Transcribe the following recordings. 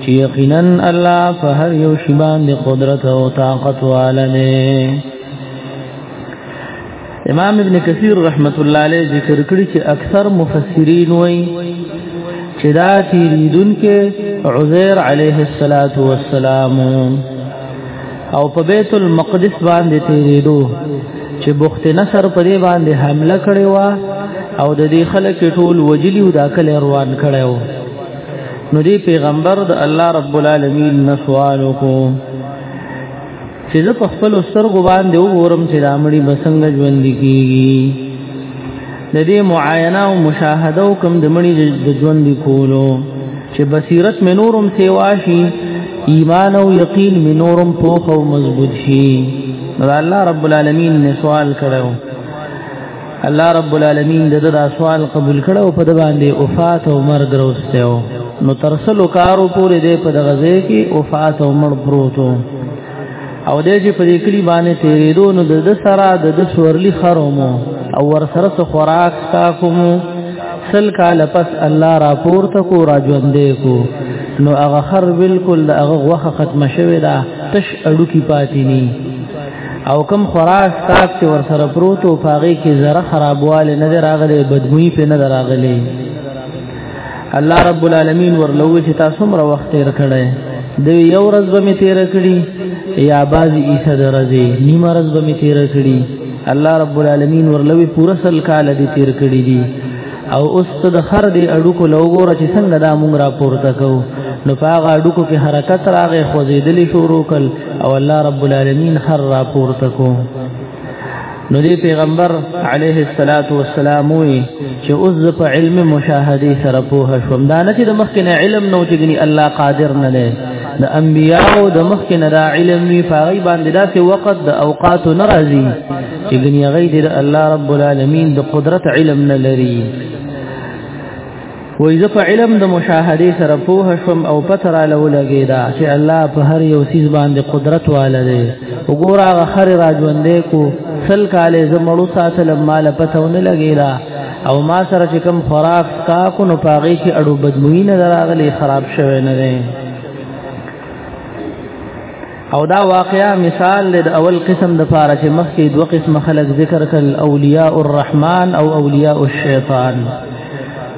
چې یقینا الله په هر یو شی باندې قدرت او طاقت والنه امام ابن کثیر رحمت الله علیه ذکر کړی چې اکثر مفسرین وایي چې دا تیریدون کې عزیر علیه الصلاۃ والسلام او په بیت المقدس باندې تیریدو چې بخت نصر په دې باندې حمله کړې و او د دې خلک ټول وجلی او دا کله روان کړو نو دی پیغمبر د الله رب العالمین نسوالو کو چې زه په خپل سترګو باندې وګورم چې دا مړي بسنګ ژوند کیږي د دې معاینه او مشاهده کوم د مړي د ژوند کولو چې بصیرت مې نورم سیوا شي ایمان او یقین مې نورم پوخ او مضبوط شي الله رب العالمین نسوال کړو الله رب العالمین د دا سوال قبول کړو په د باندې وفات او مرګ راوستیو نو ترسلو کارو پورې دې په د غزې کې وفات او مړ پروتو او دې چې په دې کلی باندې تیرېدو نو د سره د سورلی خرومو او ور سره سو خوراک تا کوم سل کال پس الله را پورته کو را ژوندې کو نو هغه خر بالکل هغه وخت ختم شوی دا تش اډو کی پاتې ني او کم خراس تاک چې ور سره پروت او پاغي کې زره خرابواله نه دراغلي بدبوئی په نه دراغلي الله رب العالمین ورلوي چې تاسو مر وخت تیر کړی د یو ورځ به می تیر کړی یا باز عیسی درځي نیم ورځ به می تیر کړی الله رب العالمین ورلوي پورا سل کال دې تیر کړی دي او اوس ته د خر دی اډوکو لوګوره چې څنګه دا مونږ را پورته کو نو پاغه اډوکو کې حرکت راغې خوځېدلې شروع کړ او الله رب العالمین خر را پورته کو نو دی پیغمبر علیه الصلاۃ والسلام وی چې اوس په علم مشاهده سره پوه شوم دا نه چې د مخکنه علم نو چې ګني الله قادر نه دی د انبیاء او د مخکنه دا علم وی فغی باندې دا چې وخت د اوقات ناراضي چې دنیا غي د الله رب العالمین د قدرت علم نه لري وای زه په علم د مشاهده سره پوه شوم او پته را لولګی دا چې الله په هر یو سیز باندې قدرت واله دی وګوره هغه خر راځوندې کو سل کاله زمړو ساتل مال پته ونه لګی دا او ما سره چې کم خراب کا کو نو پاغي کې اړو بدموینه دراغلی خراب شوه نه دی او دا واقعا مثال د اول قسم د پاره چې مخکې دوه قسم خلق ذکر کړ اولیاء الرحمن او اولیاء الشیطان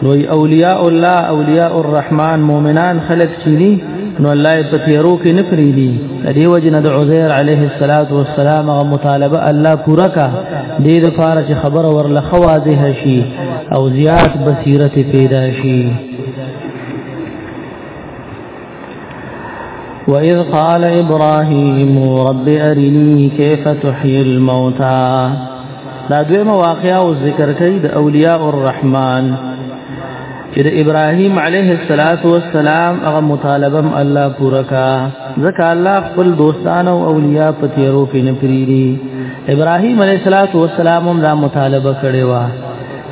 نو اولیاء الله اولیاء الرحمن مؤمنان خلق چې دي نو الله په تیرو کې نه پری دي د دې وجنه د عزیر علیه الصلاۃ والسلام غو مطالبه الله پورا کا د دې لپاره چې خبر ورله خواځه شي او زیات بصیرت پیدا شي وَإِذْ قَالَ إِبْرَاهِيمُ رَبِّ أَرِنِي كَيْفَ تُحْيِي الْمَوْتَى دا دوی مواقعه او ذکر کوي د اولیاء الرحمن چې د ابراهیم علیه السلام هغه مطالبه الله پوره کا ځکه الله خپل دوستان او اولیاء په تیرو کې نه پریری ابراهیم علیه السلام هم دا مطالبه کړې و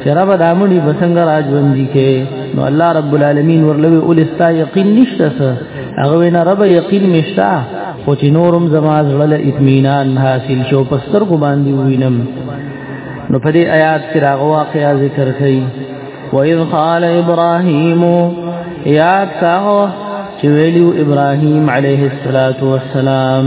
چرا به دامنی بسنګ راځوند دي کې نو الله رب العالمین ورلوي اولستا یقین نشته سه هغه وینا رب یقین مشتا خو چې نورم زما زړه اطمینان حاصل شو پستر کو باندې وینم نو په دې آیات کې راغوا واقعا ذکر کړي وَإِذْ قَالَ إِبْرَاهِيمُ يَا كَهُ چې ویلو ابراهيم عليه الصلاه والسلام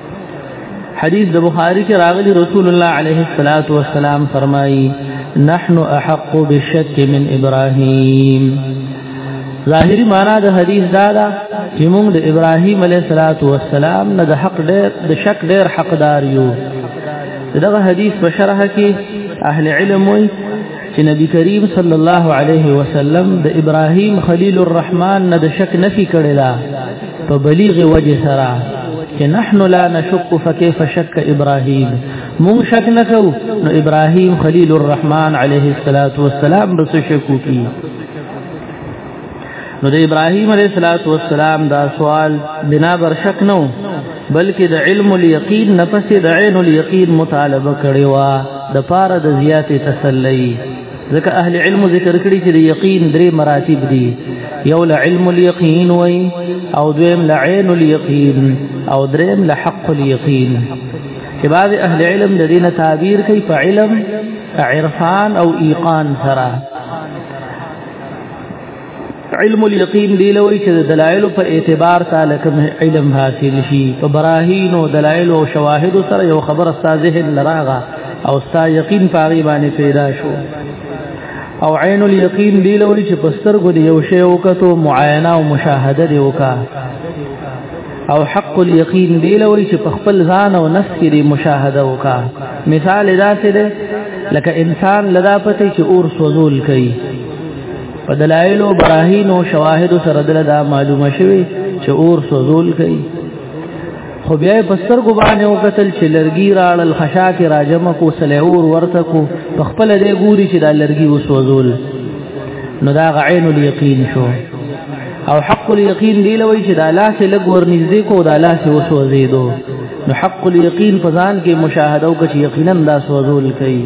حدیث د بخاری کې راغلی رسول الله علیه الصلاۃ والسلام فرمایي نحن احق بالشك من ابراهيم ظاهری معنا د حدیث دا ده چې موږ د ابراهیم علیه الصلاۃ والسلام نه د حق ډېر د شک ډېر حقدار یو دغه حدیث په شرح کې اهل علم وایي چې نبی کریم صلی الله علیه وسلم د ابراهیم خلیل الرحمن نه د شک نفي کړی دا په بلیغ وجه سره چې نحن لا نشك فكيف شك ابراهيم مون شک نکو نو ابراهيم خليل الرحمن عليه الصلاه والسلام بس شکو کی نو د ابراهيم عليه السلام دا سوال بنا بر شک نو بلکې د علم اليقين نفس د عين اليقين مطالبه کړي وا د پاره د زیاتې تسلی ځکه اهل علم ذکر کړي چې د یقین درې مراتب دي یو له علم اليقین وای او دویم له عین اليقین او دریم له حق اليقین چې بعض اهل علم د دینه تعبیر کوي په علم عرفان او ایقان سره علم اليقين دی لوي چې دلایل په اعتبار تعالی کوم علم حاصل شي په براهین او دلایل او شواهد سره یو خبر استاد ذهن لراغه او استاد یقین پاغي باندې پیدا شو او عین اليقین دی لوي چې پستر کو دی یو شی وکړو معاینه او مشاهده دی وکا او حق اليقین دی لوي چې په خپل ځان او نفس کې دی مشاهده وکا مثال دا څه دی لکه انسان لدا پته چې اور سوزول کوي په دلایل او براهین او شواهد سره دل دا معلومه شوی چې اور سوزول کوي خو بیا په سترګو باندې وکتل چې لرګي راړل خشا کې راجمه کو سلور ورته کو په خپل دې ګوري چې دا لرګي وسوزول نو دا عین الیقین شو او حق الیقین دی لوي چې دا لاس لګ ورنږدې کو دا لاس وسوزیدو نو حق الیقین په ځان کې مشاهده او کې یقینا دا سوزول کوي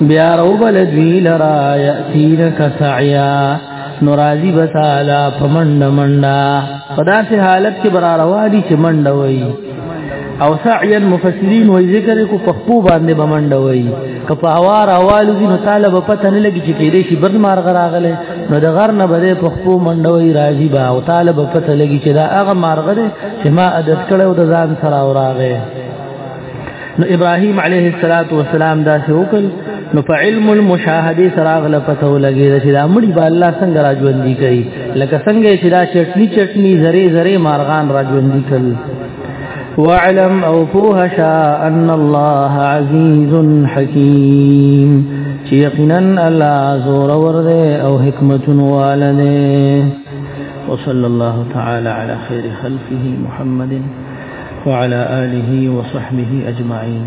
بیا روبل دوی لرا یأتینک سعیا نورازی بتالا پمنډ منډا په داسې حالت کې برا روا دي چې منډ وای او سعیا مفسرین وای ذکر کو په خپو باندې بمنډ وای که په هوا راوالو دي نو طالب پته نه لګي چې کېدې شي بد مار غراغله نو د غر نه بده په خپو منډ وای راځي با او طالب پته لګي چې دا هغه مارغه چې ما عادت کړو د ځان سره اوراغه نو ابراهيم عليه الصلاه والسلام دا څه وکړ نو په علم المشاهده سراغ لپته ولګي چې دا مړي به الله څنګه راځوندي کوي لکه څنګه چې دا چټني چټني زره زره مارغان راځوندي کوي واعلم او فوهشا ان الله عزيز حكيم چې یقینا الله زور ور او حکمت والده وصلى الله تعالى على خير خلقه محمد وعلى آله وصحبه أجمعين